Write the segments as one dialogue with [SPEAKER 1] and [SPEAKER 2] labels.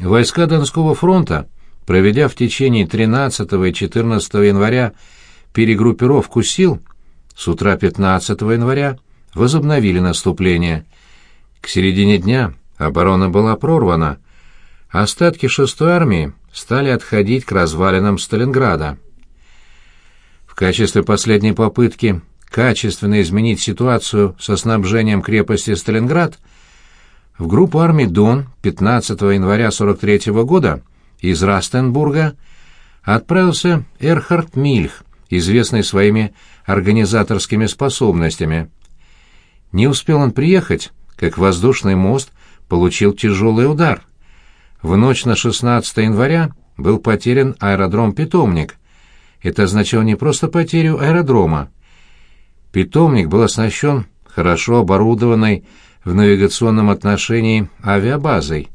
[SPEAKER 1] Войска Донского фронта, проведя в течение 13 и 14 января перегруппировку сил, с утра 15 января возобновили наступление. К середине дня оборона была прорвана. Остатки 6-й армии стали отходить к развалинам Сталинграда. В качестве последней попытки качественно изменить ситуацию со снабжением крепости Сталинград в группу армий Дон 15 января 43 года из Растенбурга отправился Эрхард Мильх, известный своими организаторскими способностями. Не успел он приехать, как воздушный мост получил тяжелый удар. В ночь на 16 января был потерян аэродром «Питомник». Это означало не просто потерю аэродрома. «Питомник» был оснащен хорошо оборудованной в навигационном отношении авиабазой.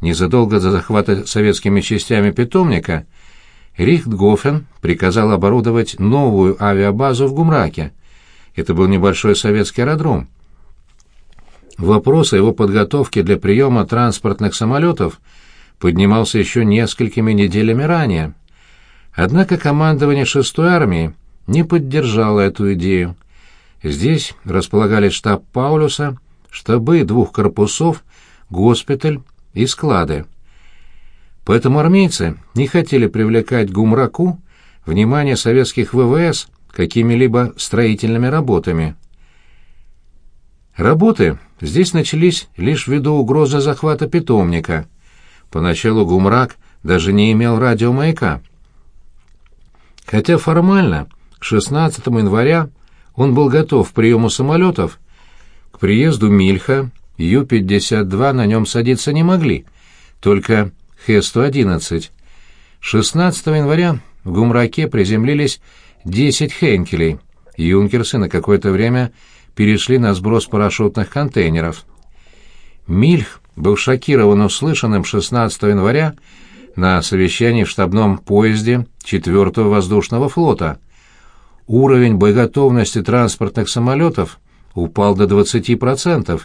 [SPEAKER 1] Незадолго до захвата советскими частями «Питомника» Рихтгофен приказал оборудовать новую авиабазу в Гумраке. Это был небольшой советский аэродром. Вопрос о его подготовке для приема транспортных самолетов поднимался еще несколькими неделями ранее. Однако командование 6-й армии не поддержало эту идею. Здесь располагались штаб Паулюса, штабы двух корпусов, госпиталь и склады. Поэтому армейцы не хотели привлекать Гумраку внимание советских ВВС какими-либо строительными работами. Работы здесь начались лишь ввиду угрозы захвата питомника. Поначалу Гумрак даже не имел радиомаяка. Хотя формально к 16 января он был готов к приему самолетов, приезду Мильха Ю-52 на нем садиться не могли, только Х-111. 16 января в Гумраке приземлились 10 Хенкелей. Юнкерсы на какое-то время перешли на сброс парашютных контейнеров. Мильх был шокирован услышанным 16 января на совещании в штабном поезде 4-го воздушного флота. Уровень боеготовности транспортных самолетов упал до 20%.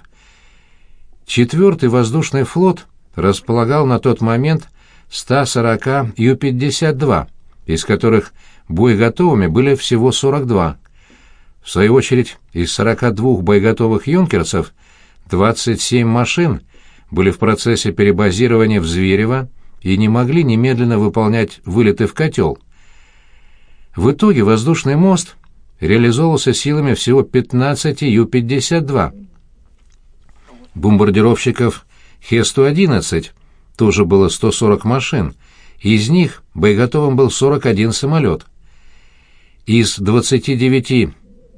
[SPEAKER 1] Четвертый воздушный флот располагал на тот момент 140 Ю-52, из которых боеготовыми были всего 42. В свою очередь, из 42 боеготовых юнкерсов 27 машин были в процессе перебазирования в Зверево и не могли немедленно выполнять вылеты в котел. В итоге воздушный мост реализовывался силами всего 15 Ю-52. Бомбардировщиков Хе-111 тоже было 140 машин, из них боеготовым был 41 самолет. Из 29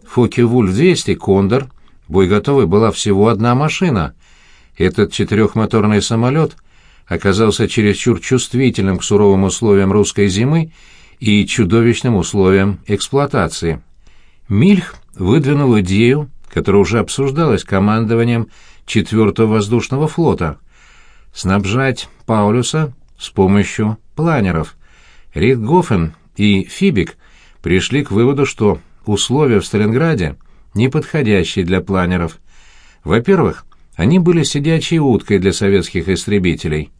[SPEAKER 1] Фоке-Вульф-200 «Кондор» боеготовой была всего одна машина. Этот четырехмоторный самолет оказался чересчур чувствительным к суровым условиям русской зимы и чудовищным условиям эксплуатации. Мильх выдвинул идею, которая уже обсуждалась командованием 4-го воздушного флота, снабжать Паулюса с помощью планеров. Рихтгофен и Фибик пришли к выводу, что условия в Сталинграде неподходящие для планеров. Во-первых, они были сидячей уткой для советских истребителей.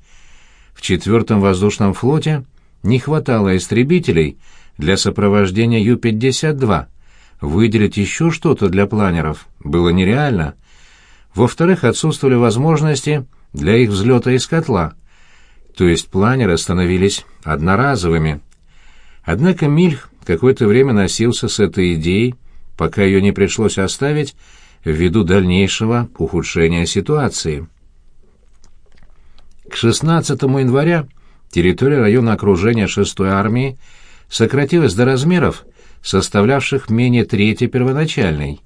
[SPEAKER 1] В четвертом воздушном флоте не хватало истребителей для сопровождения Ю-52. Выделить еще что-то для планеров было нереально. Во-вторых, отсутствовали возможности для их взлета из котла, то есть планеры становились одноразовыми. Однако Мильх какое-то время носился с этой идеей, пока ее не пришлось оставить ввиду дальнейшего ухудшения ситуации. К 16 января территория района окружения 6-й армии сократилась до размеров, составлявших менее трети первоначальной.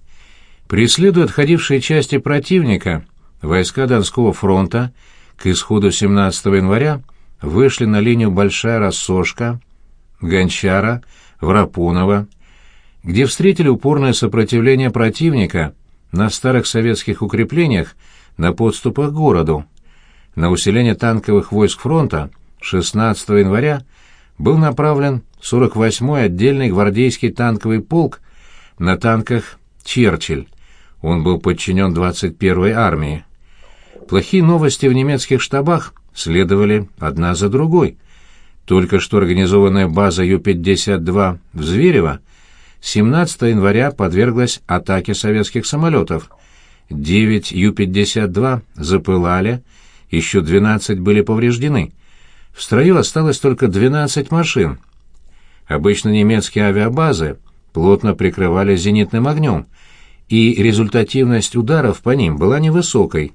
[SPEAKER 1] Преследуя отходившие части противника, войска Донского фронта к исходу 17 января вышли на линию Большая Рассошка, Гончара, Врапунова, где встретили упорное сопротивление противника на старых советских укреплениях на подступах к городу. На усиление танковых войск фронта 16 января был направлен 48-й отдельный гвардейский танковый полк на танках «Черчилль». Он был подчинен 21-й армии. Плохие новости в немецких штабах следовали одна за другой. Только что организованная база Ю-52 в Зверево 17 января подверглась атаке советских самолетов. 9 Ю-52 запылали, еще 12 были повреждены. В строю осталось только 12 машин. Обычно немецкие авиабазы плотно прикрывали зенитным огнем, и результативность ударов по ним была невысокой.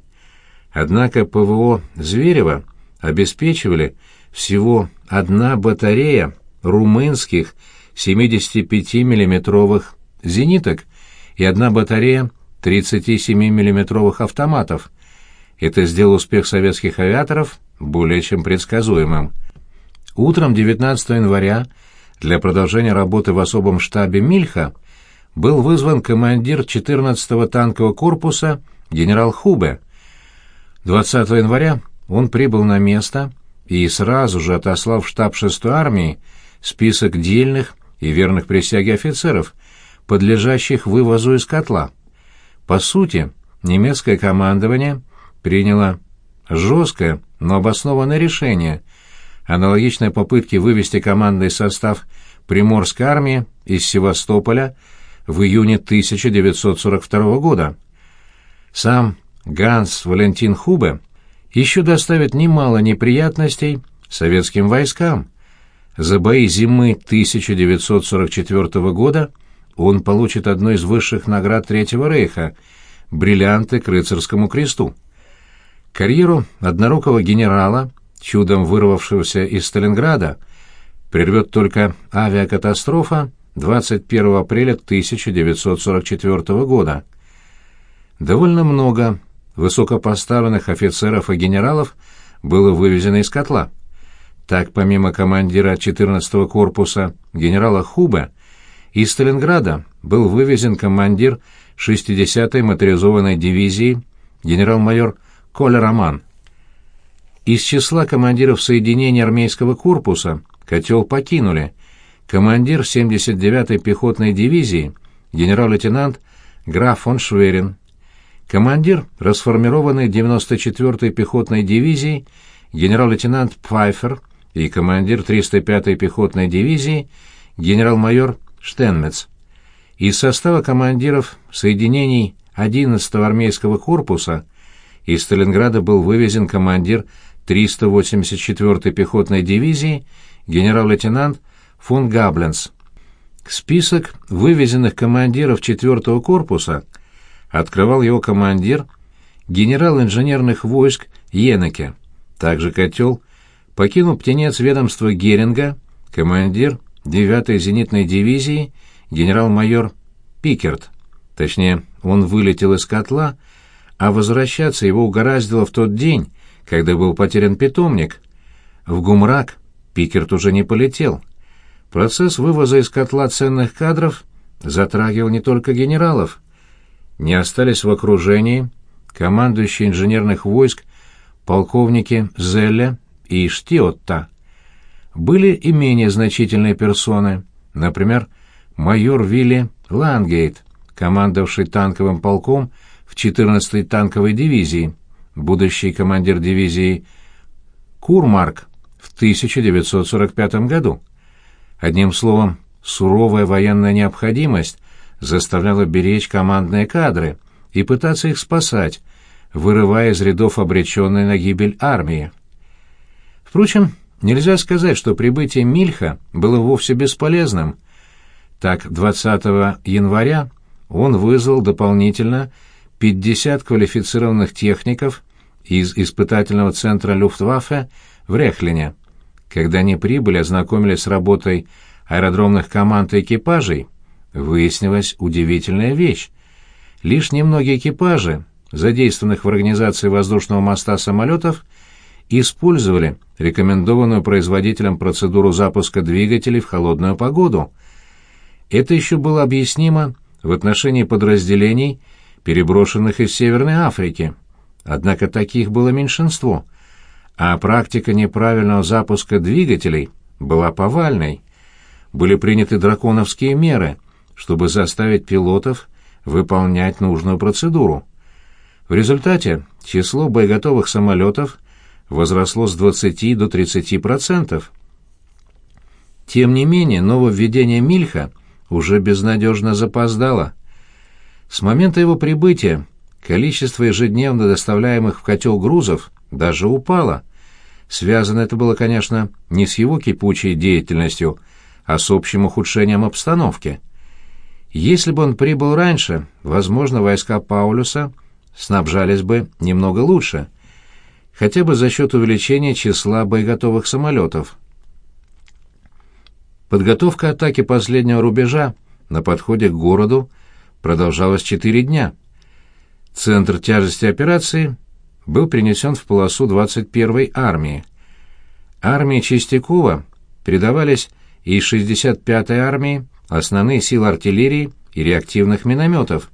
[SPEAKER 1] Однако ПВО Зверева обеспечивали всего одна батарея румынских 75 миллиметровых зениток и одна батарея 37 миллиметровых автоматов. Это сделало успех советских авиаторов более чем предсказуемым. Утром 19 января для продолжения работы в особом штабе Мильха был вызван командир 14-го танкового корпуса генерал Хубе. 20 января он прибыл на место и сразу же отослал в штаб 6-й армии список дельных и верных присяге офицеров, подлежащих вывозу из котла. По сути, немецкое командование приняло жесткое, но обоснованное решение, аналогичное попытке вывести командный состав Приморской армии из Севастополя в июне 1942 года. Сам Ганс Валентин Хубе еще доставит немало неприятностей советским войскам. За бои зимы 1944 года он получит одну из высших наград Третьего Рейха – бриллианты к рыцарскому кресту. Карьеру однорукого генерала, чудом вырвавшегося из Сталинграда, прервет только авиакатастрофа 21 апреля 1944 года. Довольно много высокопоставленных офицеров и генералов было вывезено из котла. Так, помимо командира 14-го корпуса генерала Хуба, из Сталинграда был вывезен командир 60-й моторизованной дивизии генерал-майор Коля Роман. Из числа командиров соединения армейского корпуса котел покинули командир 79-й пехотной дивизии генерал-лейтенант граф фон Шверин, командир расформированной 94-й пехотной дивизии генерал-лейтенант Пфайфер и командир 305-й пехотной дивизии генерал-майор Штенмец. Из состава командиров соединений 11-го армейского корпуса из Сталинграда был вывезен командир 384-й пехотной дивизии генерал-лейтенант фон Габленс. Список вывезенных командиров 4-го корпуса открывал его командир, генерал инженерных войск Йенеке. Также котел покинул птенец ведомства Геринга, командир 9-й зенитной дивизии генерал-майор Пикерт. Точнее, он вылетел из котла, а возвращаться его угораздило в тот день, когда был потерян питомник. В Гумрак Пикерт уже не полетел. Процесс вывоза из котла ценных кадров затрагивал не только генералов. Не остались в окружении командующие инженерных войск полковники Зелля и Штиотта. Были и менее значительные персоны, например, майор Вилли Лангейт, командовавший танковым полком в 14-й танковой дивизии, будущий командир дивизии Курмарк в 1945 году. Одним словом, суровая военная необходимость заставляла беречь командные кадры и пытаться их спасать, вырывая из рядов обреченной на гибель армии. Впрочем, нельзя сказать, что прибытие Мильха было вовсе бесполезным. Так, 20 января он вызвал дополнительно 50 квалифицированных техников из испытательного центра Люфтваффе в Рехлине. Когда они прибыли, ознакомились с работой аэродромных команд и экипажей, выяснилась удивительная вещь. Лишь немногие экипажи, задействованных в организации воздушного моста самолетов, использовали рекомендованную производителем процедуру запуска двигателей в холодную погоду. Это еще было объяснимо в отношении подразделений, переброшенных из Северной Африки. Однако таких было меньшинство, а практика неправильного запуска двигателей была повальной. Были приняты драконовские меры, чтобы заставить пилотов выполнять нужную процедуру. В результате число боеготовых самолетов возросло с 20 до 30%. Тем не менее, нововведение Мильха уже безнадежно запоздало. С момента его прибытия количество ежедневно доставляемых в котел грузов даже упало. Связано это было, конечно, не с его кипучей деятельностью, а с общим ухудшением обстановки. Если бы он прибыл раньше, возможно, войска Паулюса снабжались бы немного лучше, хотя бы за счет увеличения числа боеготовых самолетов. Подготовка атаки последнего рубежа на подходе к городу продолжалась четыре дня. Центр тяжести операции был перенесен в полосу 21-й армии. Армии Чистякова передавались из 65-й армии основные силы артиллерии и реактивных минометов.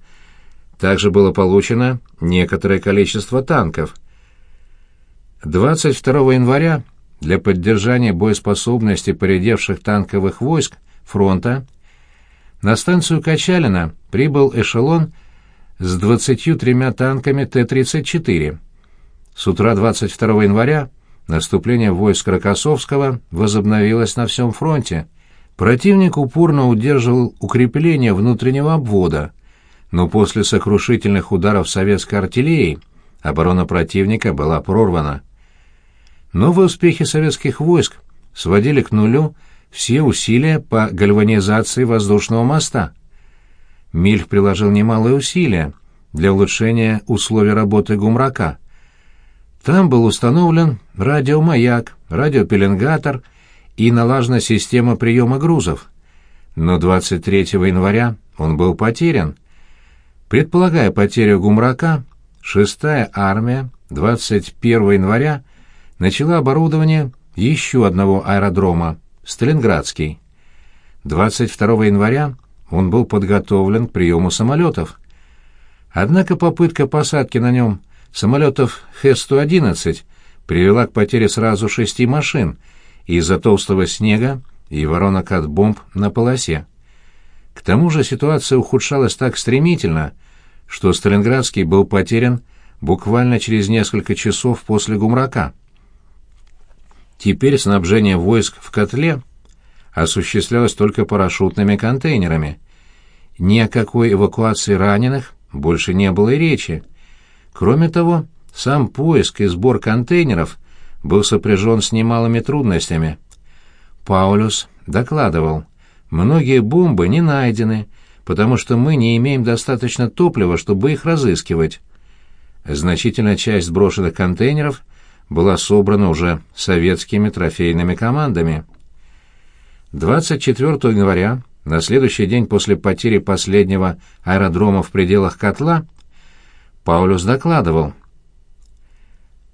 [SPEAKER 1] Также было получено некоторое количество танков. 22 января для поддержания боеспособности поредевших танковых войск фронта на станцию Качалина прибыл эшелон с 23 танками Т-34. С утра 22 января наступление войск Рокоссовского возобновилось на всем фронте. Противник упорно удерживал укрепление внутреннего обвода, но после сокрушительных ударов советской артиллерии оборона противника была прорвана. Новые успехи советских войск сводили к нулю все усилия по гальванизации воздушного моста. Мильх приложил немалые усилия для улучшения условий работы гумрака. Там был установлен радиомаяк, радиопеленгатор и налажена система приема грузов. Но 23 января он был потерян. Предполагая потерю гумрака, 6-я армия 21 января начала оборудование еще одного аэродрома, Сталинградский. 22 января он был подготовлен к приему самолетов. Однако попытка посадки на нем самолетов Х-111 привела к потере сразу шести машин из-за толстого снега и воронок от бомб на полосе. К тому же ситуация ухудшалась так стремительно, что Сталинградский был потерян буквально через несколько часов после Гумрака. Теперь снабжение войск в котле осуществлялось только парашютными контейнерами. Ни о какой эвакуации раненых больше не было и речи. Кроме того, сам поиск и сбор контейнеров был сопряжен с немалыми трудностями. Паулюс докладывал, многие бомбы не найдены, потому что мы не имеем достаточно топлива, чтобы их разыскивать. Значительная часть сброшенных контейнеров была собрана уже советскими трофейными командами. 24 января, на следующий день после потери последнего аэродрома в пределах котла, Паулюс докладывал.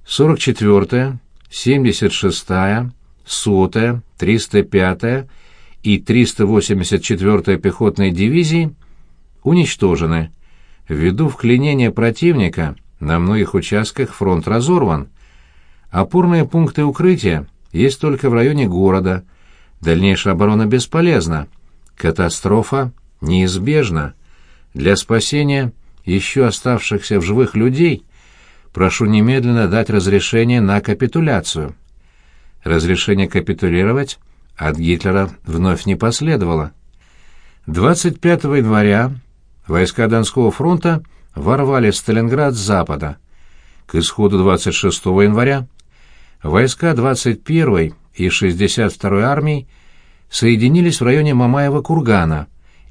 [SPEAKER 1] 44-я, 76-я, 100-я, 305-я и 384-я пехотные дивизии уничтожены. Ввиду вклинения противника на многих участках фронт разорван. Опорные пункты укрытия есть только в районе города. Дальнейшая оборона бесполезна. Катастрофа неизбежна. Для спасения еще оставшихся в живых людей прошу немедленно дать разрешение на капитуляцию. Разрешение капитулировать от Гитлера вновь не последовало. 25 января войска Донского фронта ворвали Сталинград с запада. К исходу 26 января войска 21-й и 62-й армий соединились в районе Мамаева-Кургана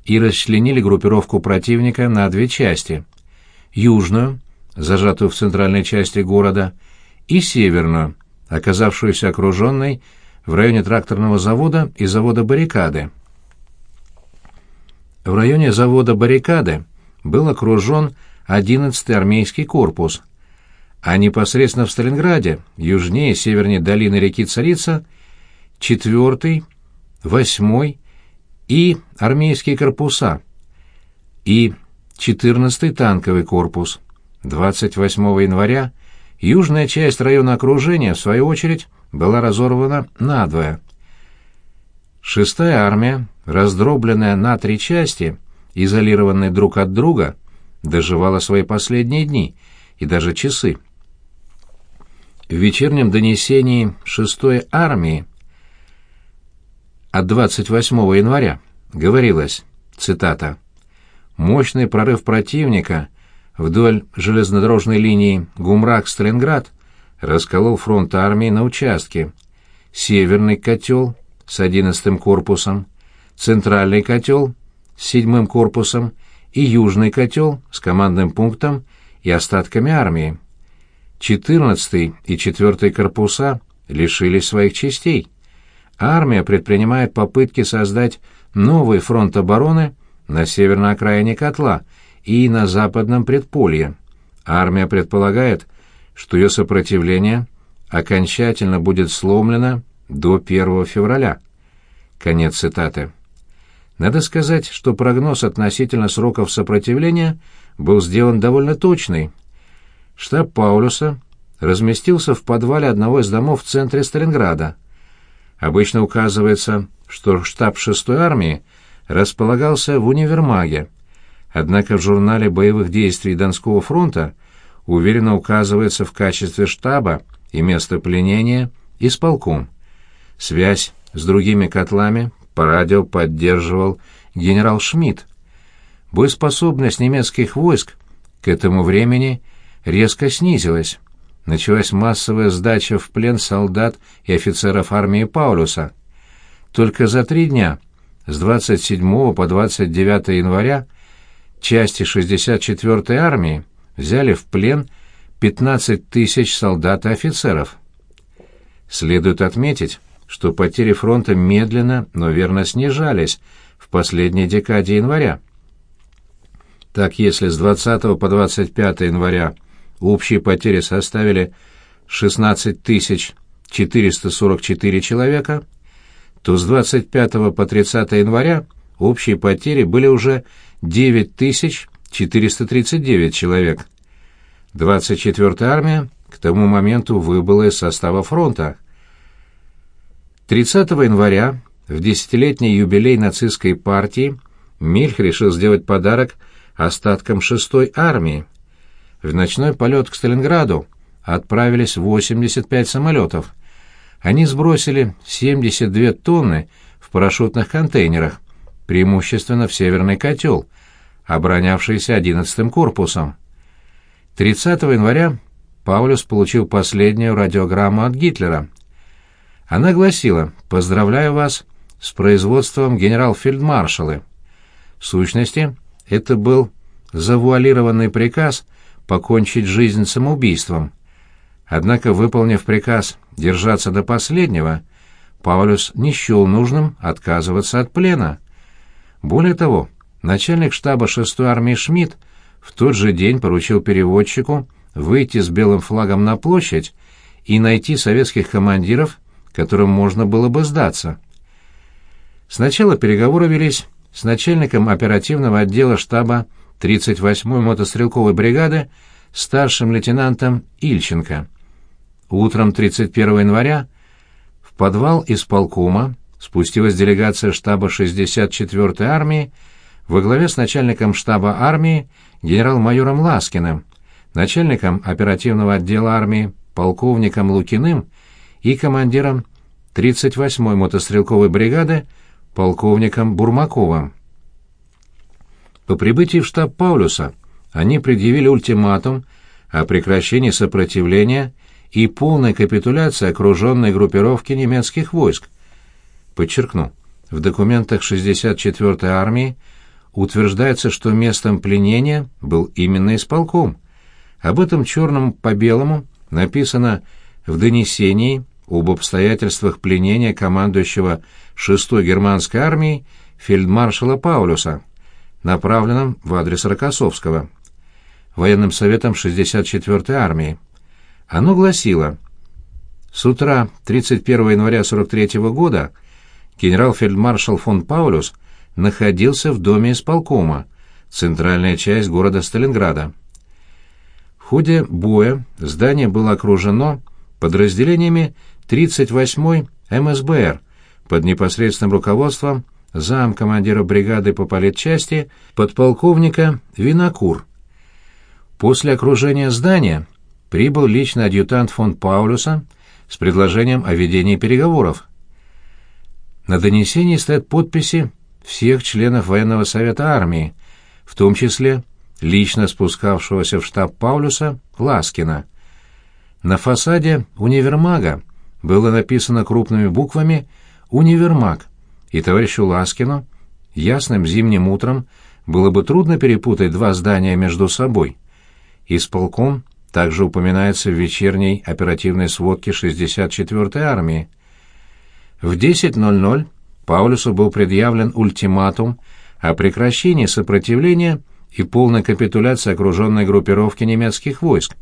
[SPEAKER 1] и расчленили группировку противника на две части – южную, зажатую в центральной части города, и северную, оказавшуюся окруженной в районе тракторного завода и завода «Баррикады». В районе завода «Баррикады» был окружен 11-й армейский корпус, а непосредственно в Сталинграде, южнее и севернее долины реки Царица, 4-й, 8-й и армейские корпуса, и 14-й танковый корпус. 28 января южная часть района окружения, в свою очередь, была разорвана надвое. Шестая армия, раздробленная на три части, изолированная друг от друга, доживала свои последние дни и даже часы. В вечернем донесении 6-й армии от 28 января говорилось, цитата, «Мощный прорыв противника вдоль железнодорожной линии Гумрак-Сталинград расколол фронт армии на участки. Северный котел с 11-м корпусом, центральный котел с 7-м корпусом и южный котел с командным пунктом и остатками армии. 14 и 4 корпуса лишились своих частей. Армия предпринимает попытки создать новый фронт обороны на северной окраине котла и на западном предполье. Армия предполагает, что ее сопротивление окончательно будет сломлено до 1 февраля. Конец цитаты. Надо сказать, что прогноз относительно сроков сопротивления был сделан довольно точный. Штаб Паулюса разместился в подвале одного из домов в центре Сталинграда. Обычно указывается, что штаб 6-й армии располагался в универмаге, однако в журнале боевых действий Донского фронта уверенно указывается в качестве штаба и места пленения исполком. Связь с другими котлами по радио поддерживал генерал Шмидт. Боеспособность немецких войск к этому времени резко снизилась. Началась массовая сдача в плен солдат и офицеров армии Паулюса. Только за три дня, с 27 по 29 января, части 64-й армии взяли в плен 15 тысяч солдат и офицеров. Следует отметить, что потери фронта медленно, но верно снижались в последней декаде января. Так, если с 20 по 25 января общие потери составили 16 444 человека, то с 25 по 30 января общие потери были уже 9 439 человек. 24-я армия к тому моменту выбыла из состава фронта. 30 января, в десятилетний юбилей нацистской партии, Мильх решил сделать подарок остаткам 6-й армии. В ночной полет к Сталинграду отправились 85 самолетов. Они сбросили 72 тонны в парашютных контейнерах, преимущественно в Северный котел, оборонявшийся 11-м корпусом. 30 января Паулюс получил последнюю радиограмму от Гитлера — она гласила «Поздравляю вас с производством генерал-фельдмаршалы». В сущности, это был завуалированный приказ покончить жизнь самоубийством. Однако, выполнив приказ держаться до последнего, Паулюс не счел нужным отказываться от плена. Более того, начальник штаба 6-й армии Шмидт в тот же день поручил переводчику выйти с белым флагом на площадь и найти советских командиров которым можно было бы сдаться. Сначала переговоры велись с начальником оперативного отдела штаба 38-й мотострелковой бригады старшим лейтенантом Ильченко. Утром 31 января в подвал исполкома спустилась делегация штаба 64-й армии во главе с начальником штаба армии генерал-майором Ласкиным, начальником оперативного отдела армии полковником Лукиным и командиром 38-й мотострелковой бригады полковником Бурмаковым. По прибытии в штаб Паулюса они предъявили ультиматум о прекращении сопротивления и полной капитуляции окруженной группировки немецких войск. Подчеркну, в документах 64-й армии утверждается, что местом пленения был именно исполком. Об этом черным по белому написано в донесении об обстоятельствах пленения командующего 6-й германской армией фельдмаршала Паулюса, направленном в адрес Рокоссовского, военным советом 64-й армии. Оно гласило «С утра 31 января 43 -го года генерал-фельдмаршал фон Паулюс находился в доме исполкома, центральная часть города Сталинграда. В ходе боя здание было окружено подразделениями 38-й МСБР под непосредственным руководством замкомандира бригады по политчасти подполковника Винокур. После окружения здания прибыл личный адъютант фон Паулюса с предложением о ведении переговоров. На донесении стоят подписи всех членов военного совета армии, в том числе лично спускавшегося в штаб Паулюса Ласкина. На фасаде универмага было написано крупными буквами «Универмаг», и товарищу Ласкину ясным зимним утром было бы трудно перепутать два здания между собой. Исполком также упоминается в вечерней оперативной сводке 64-й армии. В 10.00 Паулюсу был предъявлен ультиматум о прекращении сопротивления и полной капитуляции окруженной группировки немецких войск.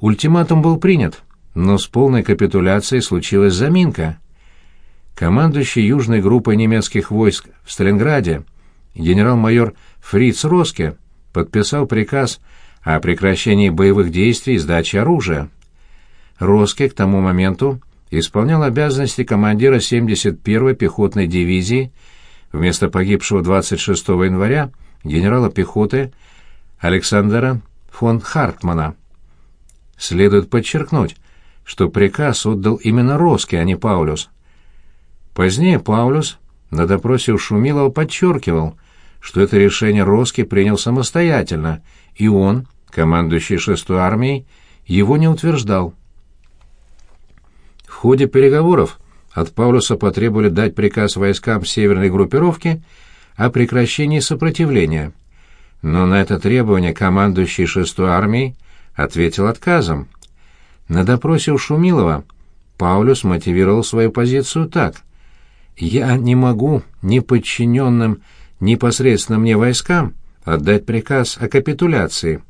[SPEAKER 1] Ультиматум был принят, но с полной капитуляцией случилась заминка. Командующий южной группой немецких войск в Сталинграде генерал-майор Фриц Роске подписал приказ о прекращении боевых действий и сдаче оружия. Роске к тому моменту исполнял обязанности командира 71-й пехотной дивизии вместо погибшего 26 января генерала пехоты Александра фон Хартмана. Следует подчеркнуть, что приказ отдал именно Роске, а не Паулюс. Позднее Паулюс на допросе у Шумилова подчеркивал, что это решение Роске принял самостоятельно, и он, командующий 6-й армией, его не утверждал. В ходе переговоров от Паулюса потребовали дать приказ войскам северной группировки о прекращении сопротивления. Но на это требование командующий 6-й армией ответил отказом. На допросе у Шумилова Паулюс мотивировал свою позицию так. «Я не могу ни подчиненным непосредственно мне войскам отдать приказ о капитуляции.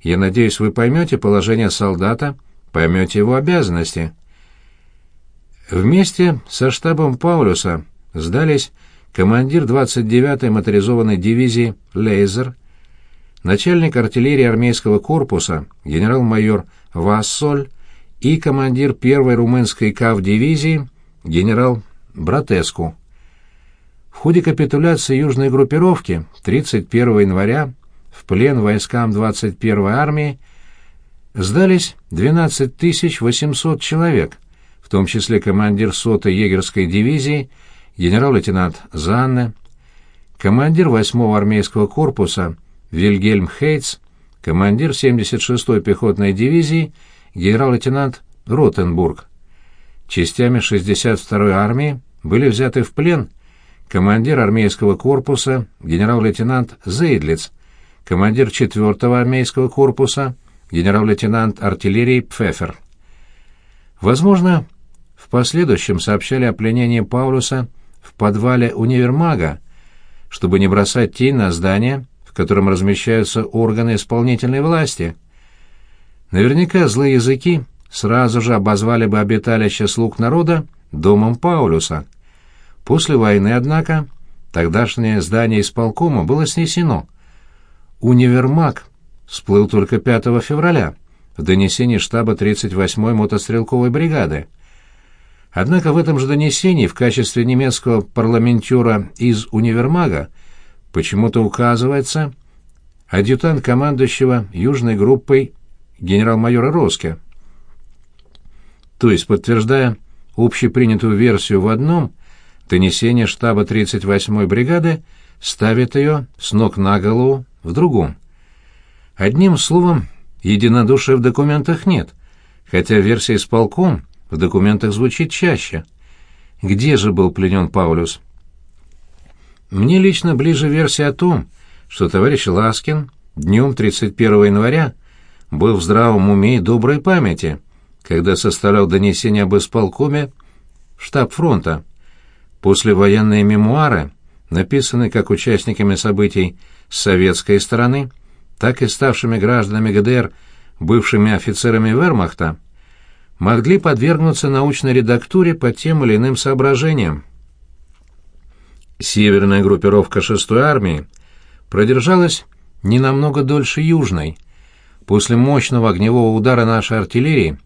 [SPEAKER 1] Я надеюсь, вы поймете положение солдата, поймете его обязанности». Вместе со штабом Паулюса сдались командир 29-й моторизованной дивизии Лейзер, начальник артиллерии армейского корпуса генерал-майор Вассоль и командир 1-й румынской КАВ-дивизии генерал Братеску. В ходе капитуляции южной группировки 31 января в плен войскам 21-й армии сдались 12 800 человек, в том числе командир 100-й егерской дивизии генерал-лейтенант Занне, командир 8-го армейского корпуса Вильгельм Хейтс, командир 76-й пехотной дивизии генерал-лейтенант Ротенбург. Частями 62-й армии были взяты в плен командир армейского корпуса генерал-лейтенант Зейдлиц, командир 4-го армейского корпуса генерал-лейтенант артиллерии Пфефер. Возможно, в последующем сообщали о пленении Паулюса в подвале универмага, чтобы не бросать тень на здание, в котором размещаются органы исполнительной власти. Наверняка злые языки сразу же обозвали бы обиталище слуг народа домом Паулюса. После войны, однако, тогдашнее здание исполкома было снесено. Универмаг всплыл только 5 февраля в донесении штаба 38-й мотострелковой бригады. Однако в этом же донесении в качестве немецкого парламентера из универмага почему-то указывается адъютант командующего южной группой генерал-майора Роске. То есть, подтверждая общепринятую версию в одном, донесение штаба 38-й бригады ставит ее с ног на голову в другом. Одним словом, единодушия в документах нет, хотя версия с полком в документах звучит чаще. Где же был пленен Паулюс? Мне лично ближе версия о том, что товарищ Ласкин днем 31 января был в здравом уме и доброй памяти, когда составлял донесение об исполкоме штаб фронта. Послевоенные мемуары, написанные как участниками событий с советской стороны, так и ставшими гражданами ГДР бывшими офицерами вермахта, могли подвергнуться научной редактуре по тем или иным соображениям. Северная группировка 6-й армии продержалась не намного дольше южной. После мощного огневого удара нашей артиллерии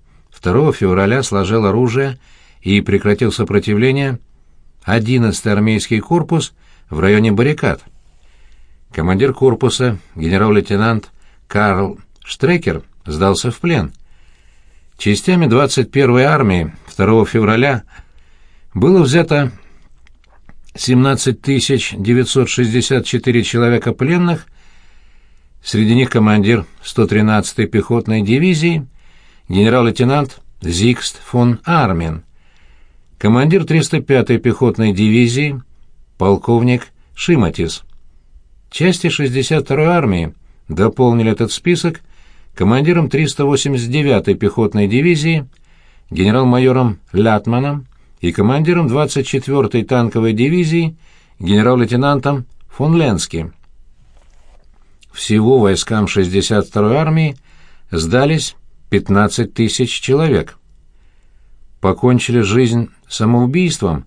[SPEAKER 1] 2 февраля сложил оружие и прекратил сопротивление 11-й армейский корпус в районе баррикад. Командир корпуса, генерал-лейтенант Карл Штрекер, сдался в плен. Частями 21-й армии 2 февраля было взято 17 964 человека пленных, среди них командир 113-й пехотной дивизии, генерал-лейтенант Зигст фон Армин, командир 305-й пехотной дивизии, полковник Шиматис. Части 62-й армии дополнили этот список командиром 389-й пехотной дивизии, генерал-майором Лятманом и командиром 24-й танковой дивизии генерал-лейтенантом фон Ленски. Всего войскам 62-й армии сдались 15 тысяч человек. Покончили жизнь самоубийством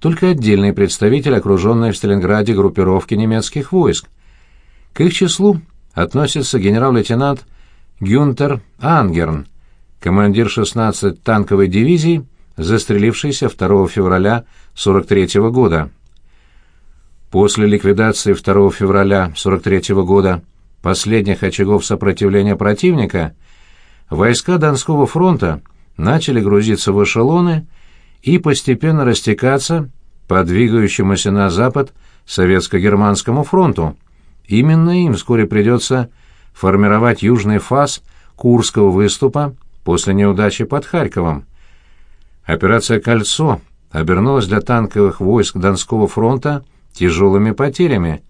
[SPEAKER 1] только отдельные представители окруженной в Сталинграде группировки немецких войск. К их числу относится генерал-лейтенант Гюнтер Ангерн, командир 16-й танковой дивизии, застрелившийся 2 февраля 43 -го года. После ликвидации 2 февраля 43 -го года последних очагов сопротивления противника войска Донского фронта начали грузиться в эшелоны и постепенно растекаться по двигающемуся на запад Советско-Германскому фронту. Именно им вскоре придется формировать южный фаз Курского выступа после неудачи под Харьковом. Операция «Кольцо» обернулась для танковых войск Донского фронта тяжелыми потерями.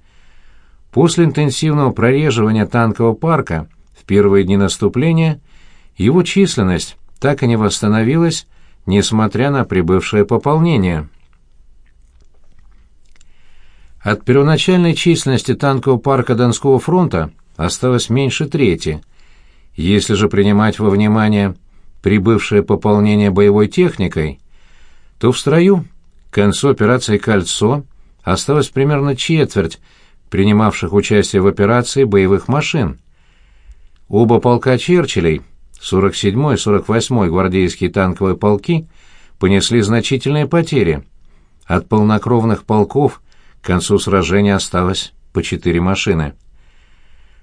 [SPEAKER 1] После интенсивного прореживания танкового парка в первые дни наступления его численность так и не восстановилась, несмотря на прибывшее пополнение. От первоначальной численности танкового парка Донского фронта осталось меньше трети. Если же принимать во внимание прибывшее пополнение боевой техникой, то в строю к концу операции «Кольцо» осталось примерно четверть принимавших участие в операции боевых машин. Оба полка Черчиллей, 47-й и 48-й гвардейские танковые полки, понесли значительные потери. От полнокровных полков к концу сражения осталось по четыре машины.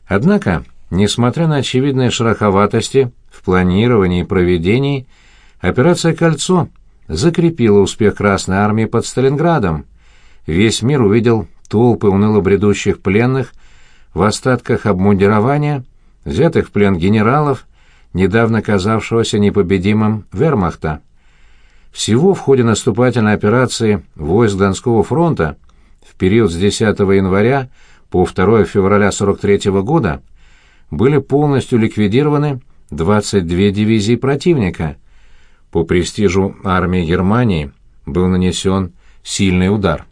[SPEAKER 1] Однако, несмотря на очевидные шероховатости в планировании и проведении, операция «Кольцо» закрепила успех Красной Армии под Сталинградом. Весь мир увидел толпы уныло бредущих пленных в остатках обмундирования, взятых в плен генералов, недавно казавшегося непобедимым вермахта. Всего в ходе наступательной операции войск Донского фронта в период с 10 января по 2 февраля 43 года были полностью ликвидированы 22 дивизии противника. По престижу армии Германии был нанесен сильный удар.